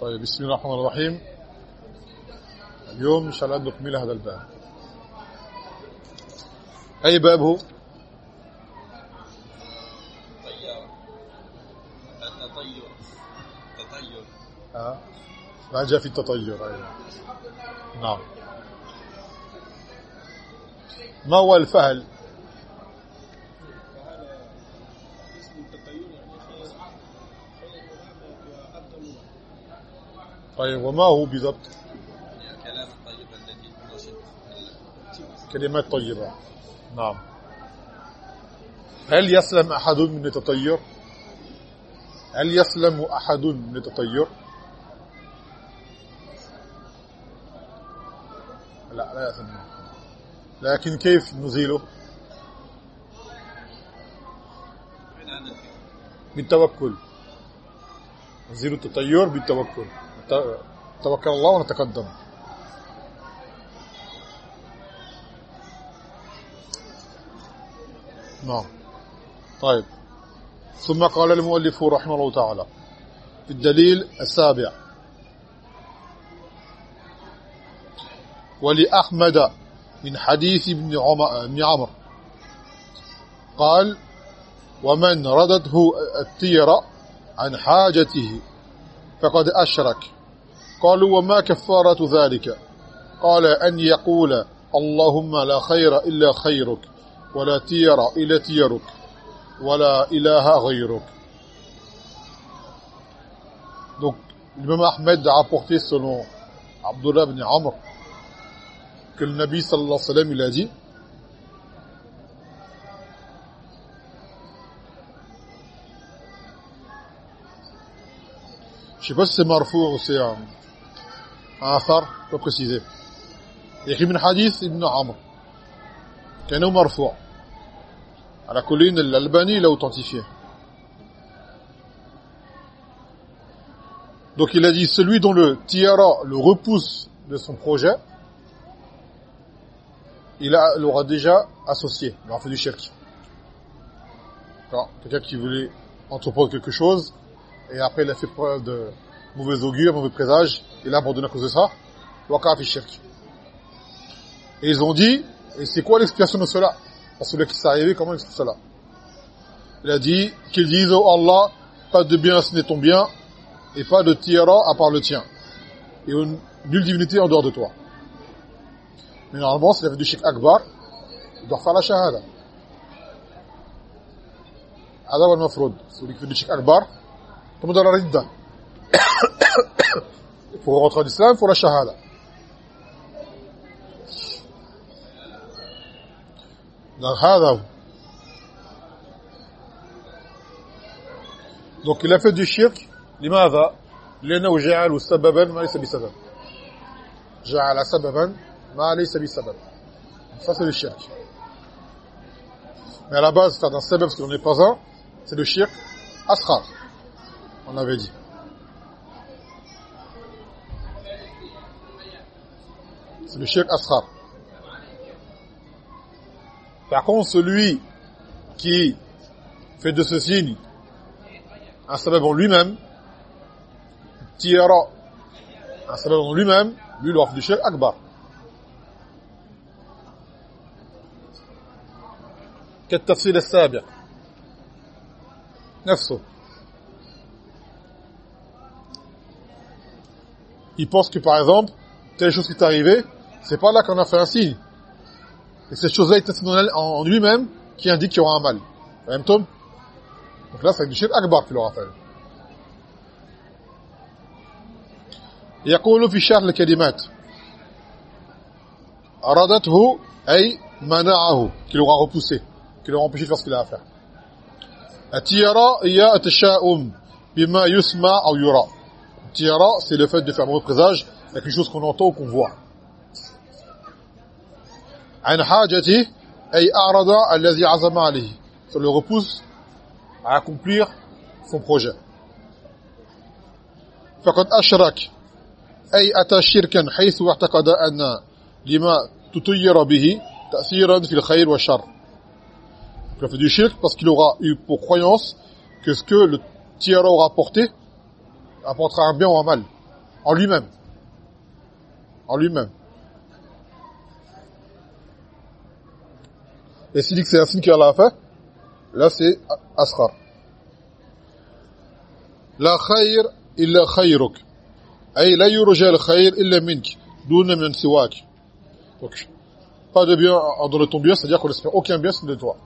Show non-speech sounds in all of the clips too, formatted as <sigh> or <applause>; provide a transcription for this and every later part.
طيب بسم الله الرحمن الرحيم اليوم إن شاء الله نكمل هذا الباب أي باب هو التطير التطير آه. ما جاء في التطير أيوة. نعم ما هو الفهل طيب وما هو بالضبط الكلام الطيب الذي كلمات طيبة. نعم. هل يسلم أحد من التطير؟ هل يسلم أحد من التطير؟ لا لا يسلم. لكن كيف نزيله؟ بالتوكل. نزيل التطير بالتوكل. توكل الله ونتقدم. نعم. طيب. ثم قال المؤلف رحمه الله تعالى في الدليل السابع. ولأحمد من حديث ابن عمر قال ومن ردته التيرة عن حاجته فقد أشرك. قالوا وما كفارة ذلك قال أن يقول اللهم لا خير إلا خيرك ولا تير إلا تيرك ولا إله غيرك Donc, l'imam Ahmed a rapporté selon Abdullah ibn Amr que le Nabi sallallahu alayhi wa sallam il a dit Je sais pas si c'est marfou ou c'est un, un athar, pas préciser. يخي من حديث ابن عمرو كانه مرفوع على كلين الألباني l'a authentifié donc il a dit celui dont le tiara le repousse de son projet il a- l'aura déjà associé il aura fait du shirk D'accord quelqu'un qui voulait entreprendre quelque chose et après il a fait preuve de mauvais augure, mauvais présage, et là abandonné à cause de ça, Et ils ont dit, et c'est quoi l'explication de cela? Parce que celui qui s'est arrivé, comment explique cela? Il a dit, qu'ils disent, oh Allah, pas de bien ce n'est ton bien, et pas de tiara à part le tien, et nulle divinité en dehors de toi. Mais normalement, s'il avait du Sheikh Akbar, il doit faire la shahada. Adab al-Mafroud, celui qui fait du Sheikh Akbar, tombe dans la ridda pour rentrer en islam il faut la shahada donc هذا هو. donc il a fait du shirk لماذا لانه جعل سببا ما ليس بسبب جعل سببا ما ليس بسبب ça c'est le shirk mais à la base c'est un sabab parce qu'il n'en est pas un c'est le shirk asghar on avait dit c'est le shirk asghar par contre celui qui fait de ce signe un sabab en lui-même tiara un sabab en lui-même lui il offre du shirk akbar كالتفصيل السابع نفسه il pense que par exemple telle chose qui est arrivée c'est pas là qu'on a fait un signe et cette chose-là est intentionnelle en en lui-même qui indique qu'il y aura un mal même Tom donc là c'est du shirk akbar qu'il aura fait يقول في شرح الكلمات أرادته أي منعه qu'il aura repoussé qui l'aura empêché de faire ce qu'il a à faire التيارة هي التشاؤم بما يسمع أو يرى التيارة c'est le fait de faire un mauvais présage avec une chose qu'on entend ou qu'on voit عن حاجته أي أعرض الذي عزم عليه ça le repousse à accomplir son projet فقد أشرك أي أتى شركا حيث اعتقد أن لما تطير به تأثيرا في الخير والشر Il a fait du shirk parce qu'il aura eu pour croyance que ce que le tiers aura apporté apportera un bien ou un mal. en lui-même. En lui-même. Et s'il dit que c'est signe qu'Allah a fait, là c'est asghar. La khayr illa khayruk. Ay la yurja al khayr illa mink, duna min siwak. Donc, pas de bien de ton bien, c'est-à-dire qu'on n'espère aucun bien si de toi.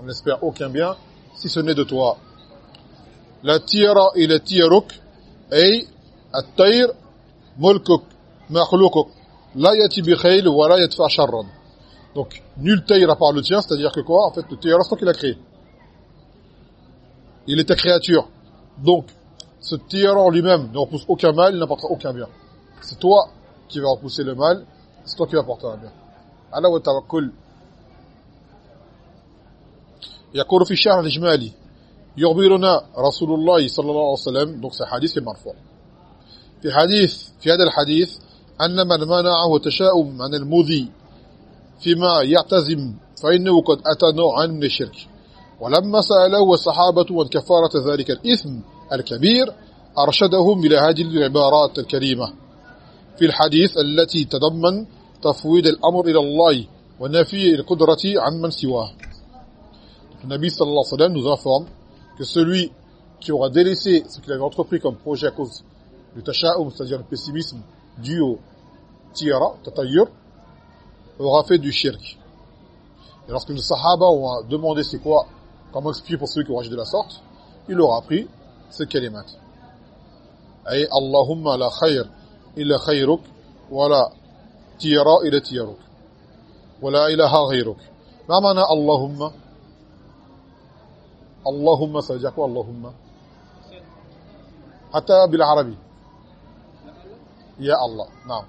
On n'espère aucun bien si ce n'est de toi. La tira ila tiruk, ay at-tayr mulkuk, makhloukuk. La yati bi khayl wa la yatfa sharran. Donc, nul taïr à part le tien, c'est-à-dire que quoi En fait, le taïr, c'est toi qui l'a créé. Il est ta créature. Donc, ce taïr en lui-même ne repousse aucun mal, il n'apportera aucun bien. C'est toi qui vas repousser le mal, c'est toi qui vas apporter un bien. Allah wa tawakkul. يقول في الشهر الإجمالي يخبرنا رسول الله صلى الله عليه وسلم donc c'est حديث مرفوع في حديث في هذا الحديث أن من منعه تشاؤم عن المذي فيما يعتزم فإنه قد أتى نوعا من الشرك. ولما سأله والصحابة عن كفارة ذلك الإثم الكبير أرشدهم إلى هذه العبارات الكريمة. في الحديث التي تضمن تفويض الأمر إلى الله ونفي القدرة عن من سواه. النبي صلى الله عليه وسلم nous informe que celui qui aura délaissé ce qu'il avait entrepris comme projet à cause du tasha'um, c'est-à-dire le pessimisme dû au tira, tatayur, aura fait du shirk. Et lorsque les sahaba ont demandé c'est quoi, comment expliquer pour celui qui aura agi de la sorte, il aura appris ce kalimat. Ay Allahumma la khayr illa khayruk, wa la tira illa tiyaruk, wa la ilaha ghayruk. Ma mana Allahumma? Allahumma, ça veut dire quoi Allahumma? Hatta bil arabi. Ya Allah. Non.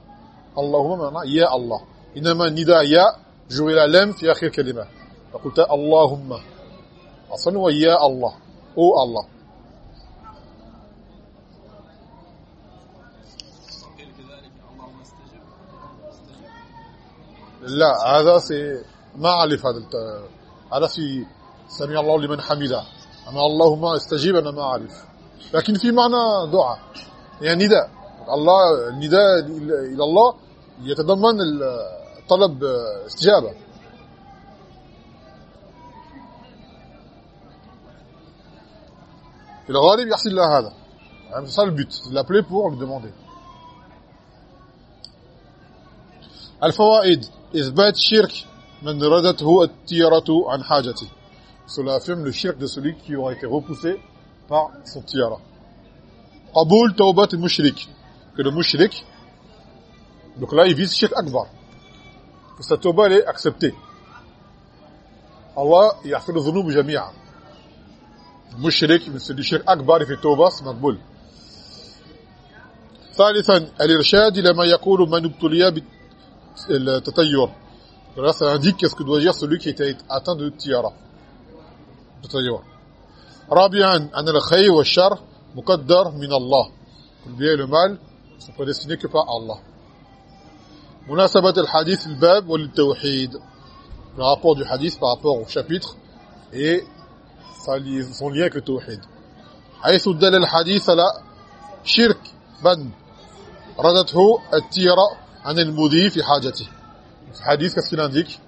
Allahumma Ya Allah. إنما نداء يا جعل لام في آخر كلمة. فقلت اللهم. أصلا هو يا الله. أو الله. لا هذا سي ما أعرف هذا هذا في سمع الله لمن حمده. أما اللهم استجيب أنا ما أعرف. لكن في معنى دعاء. يعني نداء. الله النداء إلى الله. يتضمن طلب استجابة في الغالب يحصل له هذا يعني c'est ça le but c'est de l'appeler pour lui demander الفوائد إثبات شرك من ردته التيرة عن حاجته cela affirme le shirk de celui qui aura été repoussé par son tiara قبول توبة المشرك que le mushrik donc là il vise shirk akbar que Sa tauba elle est acceptée Allah يغفر الذنوب جميعا المشرك shirk akbar il fait tauba c'est مقبول ثالثا الإرشاد إلى ما يقول من ابتلي بالتطير là ça indique qu'est-ce que doit dire celui qui était atteint de tiara تطير رابعا أن الخير والشر مقدر من الله le bien et le mal sont prédestinés que par Allah مناسبة الحديث الباب والتوحيد le rapport du hadith par rapport au chapitre et son lien avec le tawhid حيث دل الحديث على شرك من ردته التيرة عن المذي في حاجته ce hadith qu'est-ce qu'il indique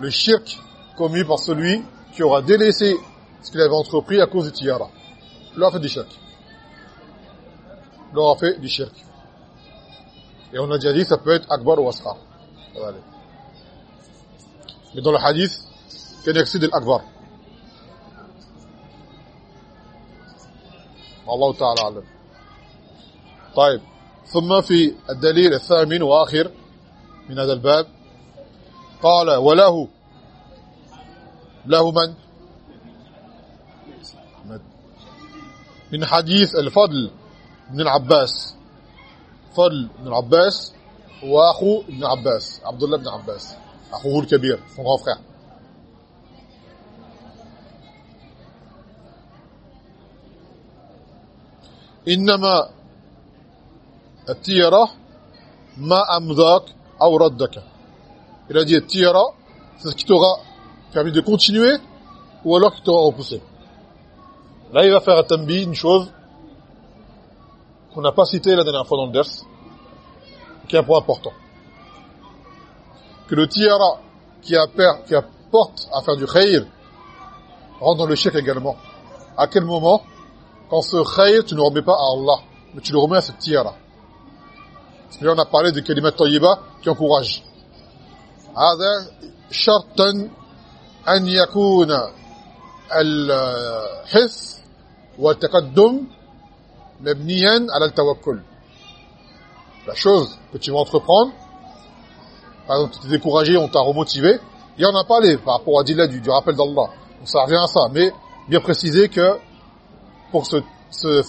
le shirk commis par celui qui aura délaissé ce qu'il avait entrepris à cause du tiara il aura fait du shirk il aura fait du shirk Et on a déjà dit ça peut être akbar ou asghar aller mais dans le hadith كان يقصد الأكبر. والله تعالى أعلم. طيب. ثم في الدليل الثامن وآخر من هذا الباب. قال وله له من؟ من حديث الفضل بن العباس. فضل بن العباس واخو ابن عباس عبد الله بن عباس اخوه الكبير son grand frère انما التيره ما امضاك أو ردك il a dit التيره c'est ce qui t'aura permis de continuer ou alors qui t'aura repoussé là il va faire un tambi une chose qu'on n'a pas cité la dernière fois dans le ders, qui est un point important. Que le tiara qui, qui apporte à faire du khayr rentre dans le chèque également. À quel moment Quand ce khayr, tu ne remets pas à Allah, mais tu le remets à ce tiara. C'est-à-dire on a parlé de kalimat tayyiba qui encourage. هذا شرطا أن يكون الحث والتقدم al tawakkul. La chose que tu vas entreprendre, par exemple, tu t'es découragé, on t'a remotivé, il y en a parlé par rapport à Dilla du, rappel d'Allah. Donc ça revient à ça, mais bien préciser que pour que ce, ce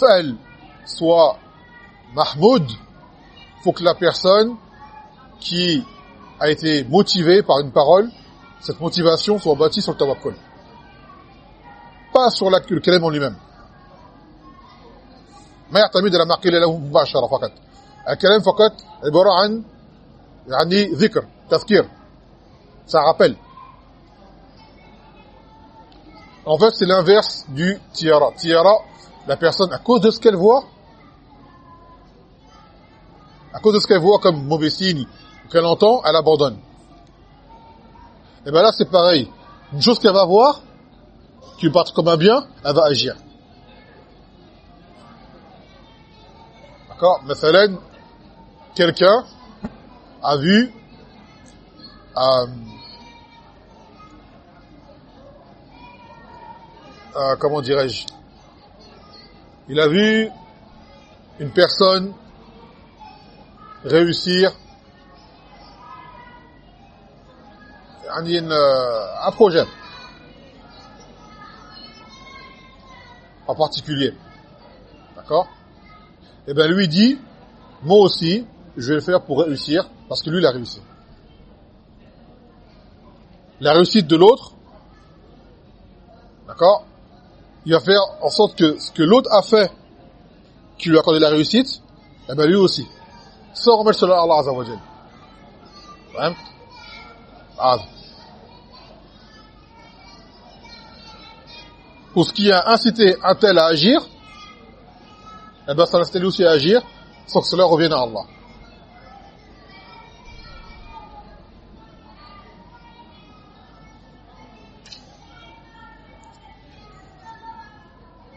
soit mahmoud, faut que la personne qui a été motivée par une parole, cette motivation soit bâtie sur le tawakkul. Pas sur l'acte, le en lui-même. ما يعتمد على ما قيل له مباشرة فقط الكلام فقط عبارة عن يعني ذكر تذكير ça rappelle en fait c'est l'inverse du tiara tiara la personne à cause de ce qu'elle voit à cause de ce qu'elle voit comme mauvais signe qu'elle entend elle abandonne et bien là c'est pareil une chose qu'elle va voir qui lui part comme un bien elle va agir D'accord. Quelqu'un a vu euh, euh, comment dirais-je? Il a vu une personne réussir euh, un projet. En particulier. D'accord? Et eh bien lui dit moi aussi je vais le faire pour réussir parce que lui il a réussi. La réussite de l'autre d'accord il va faire en sorte que ce que l'autre a fait qui lui a accordé la réussite eh bien lui aussi. Sans remettre cela à Allah Jal pour ce qui a incité un tel à agir eh bien ça l'incite aussi à agir sans que cela revienne à Allah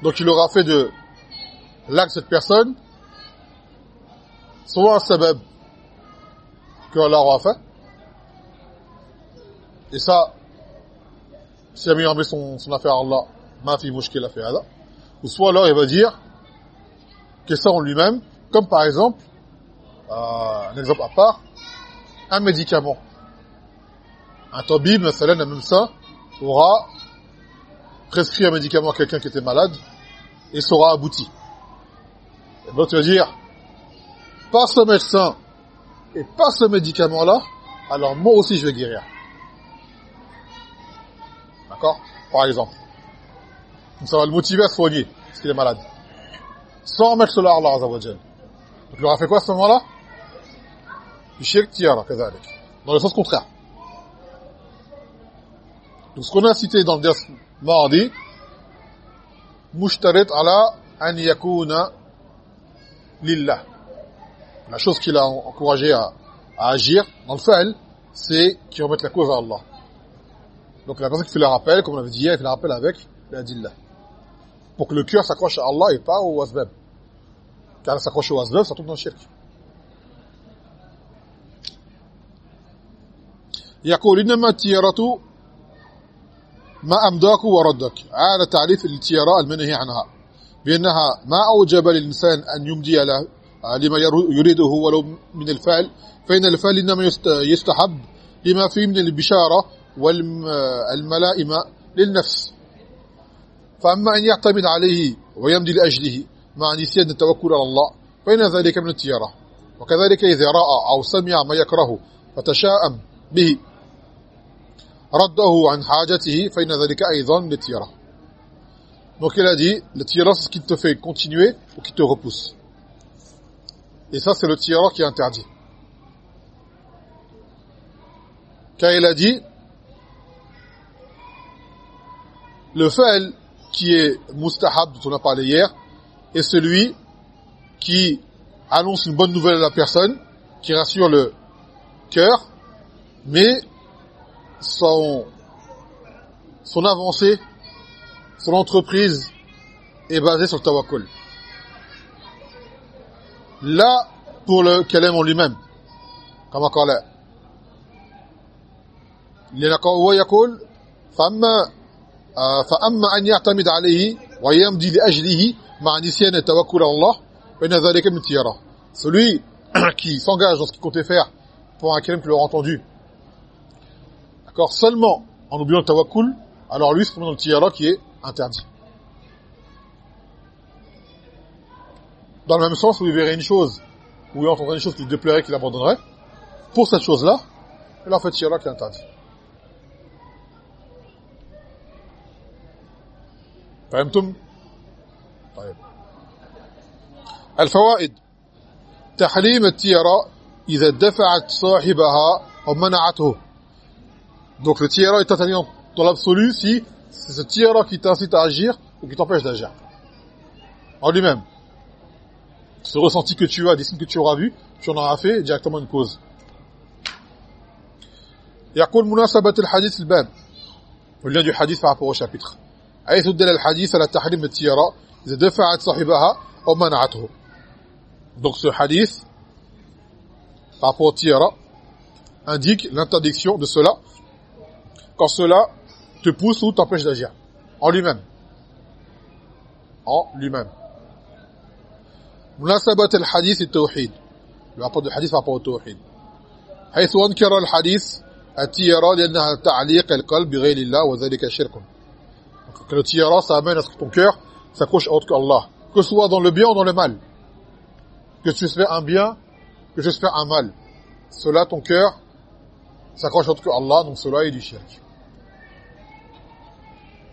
Donc il aura fait de l'acte cette personne soit un sabab que Allah aura fait. Et ça, si il a mis son, son affaire à Allah, ma fi mushkil a fait là. Ou soit alors il va dire que ça en lui-même, comme par exemple, euh, un exemple à part, un médicament. Un tabib, même ça, aura prescrit un médicament à quelqu'un qui était malade, et sera abouti. Et donc tu vas dire, par ce médecin et par ce médicament-là, alors moi aussi je vais guérir. D'accord? Par exemple. Ça va le motiver à soigner, parce qu'il est malade. Sans mettre cela à Allah Azzawajal. Donc il aura fait quoi à ce moment-là? Dans le sens contraire. Donc ce qu'on a cité dans le dernier mardi, ala an yakuna lillah. La chose qu'il a encouragé à, agir dans le fa'al, c'est qu'il remette la cause à Allah. Donc la personne qui fait le rappel, comme on avait dit hier, il fait le rappel avec la dillah. Pour que le cœur s'accroche à Allah et pas au asbab. Car s'accroche au asbab, ça tombe dans le shirk. يقول إنما التيارة ما أمداك وردك هذا تعريف التيارة المنهي عنها بأنها ما أوجب للإنسان أن يمدي له لما يريده ولو من الفعل فإن الفعل إنما يستحب لما فيه من البشارة والملائمة للنفس فأما أن يعتمد عليه ويمدي لأجله مع نسيان التوكل على الله فإن ذلك من التيارة وكذلك إذا رأى أو سمع ما يكره فتشاءم به رده عن حاجته فإن ذلك أيضا للتيارة Donc il a dit, le tireur c'est ce qui te fait continuer ou qui te repousse. Et ça c'est le tireur qui est interdit. Car il a dit, le fa'al qui est mustahab dont on a parlé hier, est celui qui annonce une bonne nouvelle à la personne, qui rassure le cœur, mais son, son avancée, son entreprise est basée sur le tawakkul. Là, pour le kalem en lui-même, comme encore là. ويقول فأما فأما أن يعتمد عليه ويمضي لأجله مع نسيان التوكل على الله فإن ذلك من تيارة celui <clears throat> qui s'engage dans ce qu'il comptait faire pour un kalem qui l'aura entendu d'accord seulement en oubliant le tawakkul alors lui c'est dans le tiyara qui est interdit dans le même sens où il verrait une chose ou il entendrait une chose qui lui déplairait qu'il abandonnerait pour cette chose-là il en fait tiyara qui est interdit فهمتم طيب الفوائد تحريم التيرة إذا دفعت صاحبها أو منعته donc le tiara est interdit dans l'absolu si c'est ce tiara qui t'incite à agir ou qui t'empêche d'agir en lui-même ce ressenti que tu as, des signes que tu auras vu tu en auras fait directement une cause يقول مناسبة الحديث الباب le lien du hadith par rapport au chapitre حيث تدل الحديث على تحريم التيارة إذا دفعت صاحبها أو منعته. دونك سو حديث rapport التيارة indique l'interdiction de cela quand cela te pousse ou t'empêche d'agir. En lui-même. En lui-même. مناسبة الحديث التوحيد rapport du hadith rapport au tawhid. حيث انكر الحديث التيارة لأنها تعليق القلب بغير الله وذلك شركم donc le tiara ça amène à ce que ton cœur s'accroche à autre qu'Allah que ce soit dans le bien ou dans le mal que tu espères un bien que tu espères un mal cela ton cœur s'accroche à autre qu'Allah donc cela est du shirk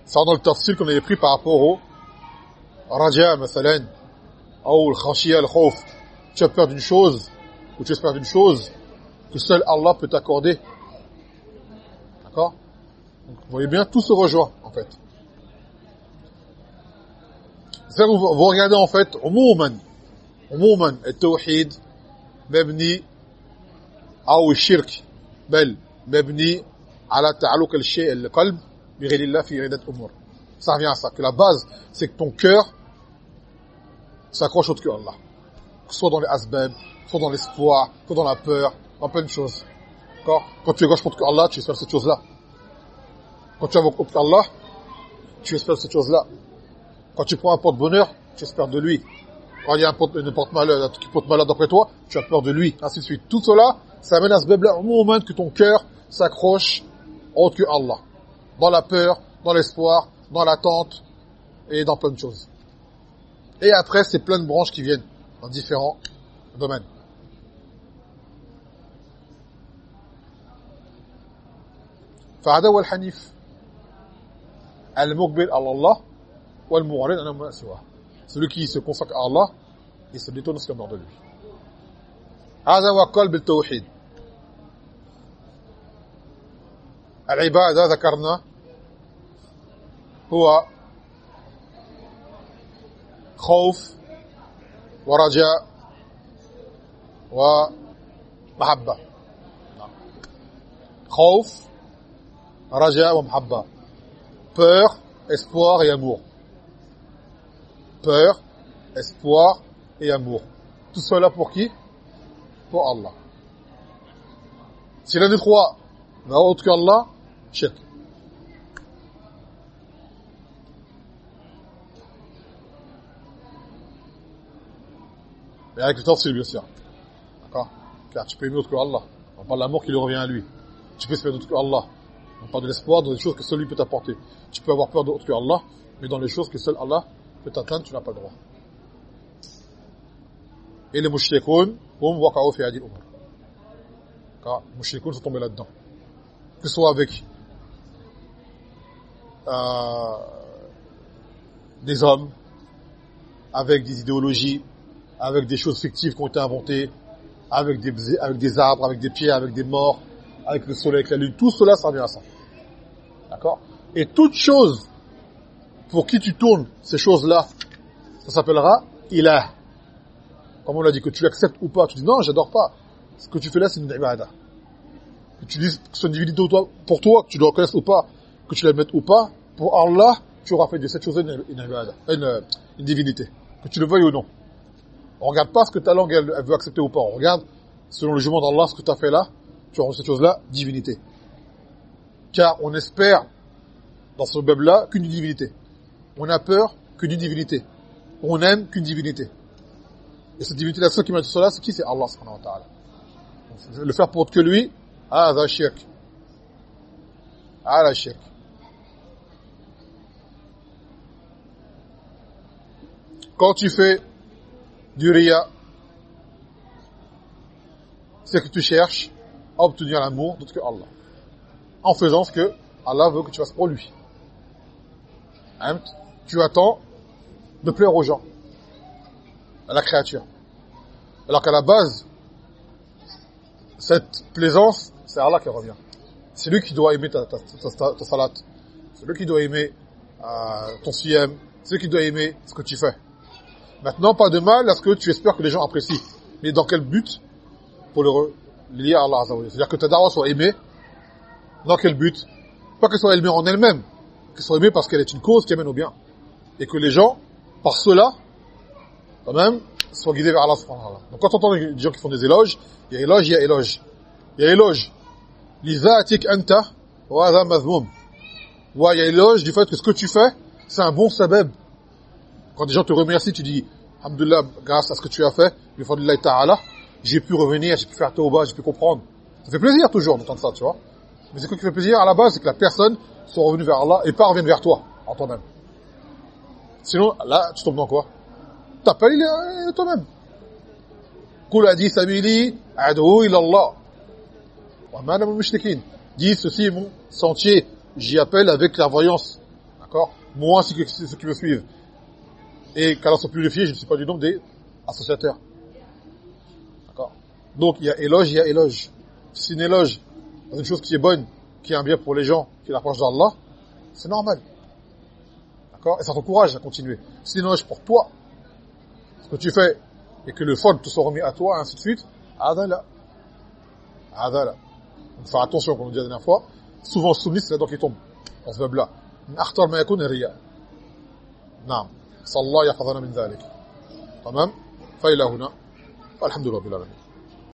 ça dans le tafsir qu'on avait pris par rapport au raja مثلا ou le khashia le khawf tu as peur d'une chose ou tu espères d'une chose que seul Allah peut t'accorder d'accord vous voyez bien tout se rejoint en fait c'est vous, vous regardez en fait عموما عموما التوحيد مبني او الشرك بل مبني على تعلق الشيء القلب بغير الله في عدة أمور ça revient à ça que la base c'est que ton cœur s'accroche au cœur Allah soit dans les asbab soit dans l'espoir soit dans la peur dans plein de choses d'accord quand tu gauche contre Allah tu espères cette chose là quand tu invoques contre Allah tu espères cette chose là quand tu prends un porte-bonheur tu espères de lui quand il y a un porte, une porte-malheur qui porte malade après toi tu as peur de lui ainsi de suite tout cela ça amène à ce là au moment que ton cœur s'accroche au que Allah dans la peur, dans l'espoir, dans l'attente et dans plein de choses. Et après, c'est plein de branches qui viennent dans différents domaines. فهذا هو الحنيف المقبل على الله celui qui se consacre à Allah et se détourne ce qui est de lui هذا هو قلب التوحيد العبادة ذكرنا هو خوف ورجاء ومحبة خوف رجاء ومحبة peur espoir et amour peur espoir et amour tout cela pour qui? Pour Allah si l'un des trois n'a autre qu'Allah shirk Et avec le tafsir, bien sûr. D'accord? Car tu peux aimer autre que Allah. On parle de l'amour qui lui revient à lui. Tu peux espérer d'autre que Allah. On parle de l'espoir dans les choses que seul lui peut t'apporter. Tu peux avoir peur d'autre que Allah, mais dans les choses que seul Allah peut tu n'as pas le droit. Et les mushrikoun, hum waqa'u fi hadhihi al-umur. Car les mushrikoun sont tombés là-dedans. Que ce soit avec euh, des hommes, avec des idéologies, avec des choses fictives qui ont été inventées, avec des, avec des arbres, avec des pierres, avec des morts, avec le soleil, avec la lune, tout cela, ça revient à ça. D'accord? Et toute chose pour qui tu tournes ces choses-là, ça s'appellera ilah. comme on l'a dit, que tu l'acceptes ou pas, tu dis non, j'adore pas. Ce que tu fais là, c'est une ibada. Que tu dises que c'est une divinité pour toi, que tu le reconnaisses ou pas, que tu l'admettes ou pas, pour Allah, tu auras fait de cette chose une, une, une, une divinité. Que tu le veuilles ou non. On regarde pas ce que ta langue elle, veut accepter ou pas. On regarde, selon le jugement d'Allah, ce que tu as fait là, tu auras cette chose-là, divinité. Car on espère, dans ce bab-là, qu'une divinité. On a peur qu'une divinité. On aime qu'une divinité. Et cette divinité, la seule qui m'a dit cela, c'est qui? C'est Allah subhanahu wa ta'ala. Le faire pour que lui, ah, ça shirk. Ah, la shirk. Quand tu fais du riya, c'est que tu cherches à obtenir l'amour d'autre que Allah. En faisant ce que Allah veut que tu fasses pour lui. Hein? Tu attends de plaire aux gens à la créature. Alors qu'à la base, cette plaisance, c'est Allah qui revient. C'est lui qui doit aimer ta, salat. C'est lui qui doit aimer euh, ton siem. C'est lui qui doit aimer ce que tu fais. Maintenant, pas de mal à ce que tu espères que les gens apprécient. Mais dans quel but Pour le lier à Allah C'est-à-dire que ta dawa soit aimée. Dans quel but? Pas qu'elle soit aimée en elle-même. Qu'elle soit aimée parce qu'elle est une cause qui amène au bien. Et que les gens, par cela, quand même, soient guidés vers Allah subhanahu Donc quand on entend des gens qui font des éloges, il y a éloge, il y a éloge. Il y a éloge. Lizatik anta wa hadha mazmum. Ouais, il y a éloge du fait que ce que tu fais, c'est un bon sabab. Quand des gens te remercient, tu dis Alhamdulillah, grâce à ce que tu as fait, ta'ala, j'ai pu revenir, j'ai pu faire tauba, j'ai pu comprendre. Ça fait plaisir toujours d'entendre ça, tu vois. Mais ce qui fait plaisir à la base, c'est que la personne soit revenue vers Allah et pas revienne vers toi, en toi-même. Sinon, là, tu tombes dans quoi? T'as pas il toi-même. Qul adi sabili ad'u ila Allah. Wa ma mushrikin. Dis ceci est mon sentier, j'y appelle avec la voyance. D'accord? Moi c'est ceux qui me suivent. Et qu'Allah soit purifié, je ne suis pas du nombre des associateurs. D'accord? Donc il y a éloge, il y a éloge. Si une éloge une chose qui est bonne, qui est un bien pour les gens, qui l'approche d'Allah, c'est normal. Et ça t'encourage à continuer. Si tu n'encourages pour toi, ce que tu fais, et que le fond te soit remis à toi, ainsi de suite, adala. Adala. Donc faire attention, comme on dit la dernière fois, souvent soumis, c'est là-dedans qui tombe, dans ce meuble-là. N'akhtar ma riya. Naam. Sallallahu yahfadana min dhalik. Tamam Faila huna. Alhamdulillah.